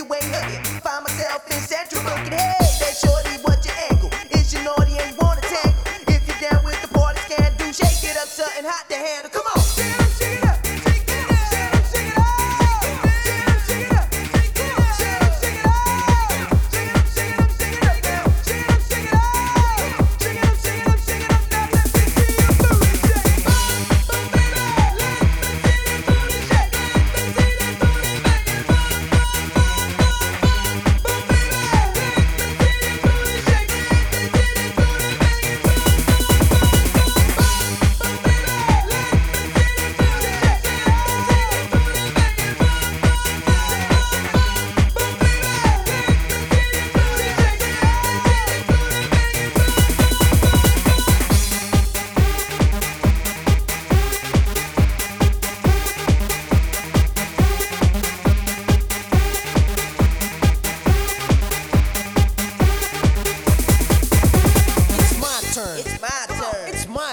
you ain't looking. Find myself in San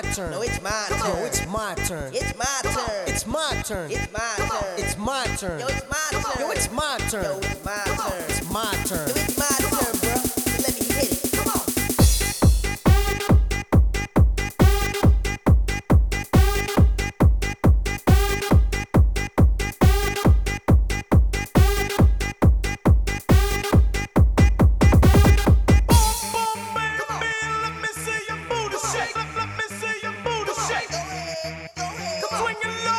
my turn. It's my turn. No, it's my No, turn. it's my turn. It's my turn. It's my turn. It's my turn. It's my turn. Yo, it's my turn. Yo, it's my turn. Yo, it's my turn. It's my turn. Yo, it's Bring!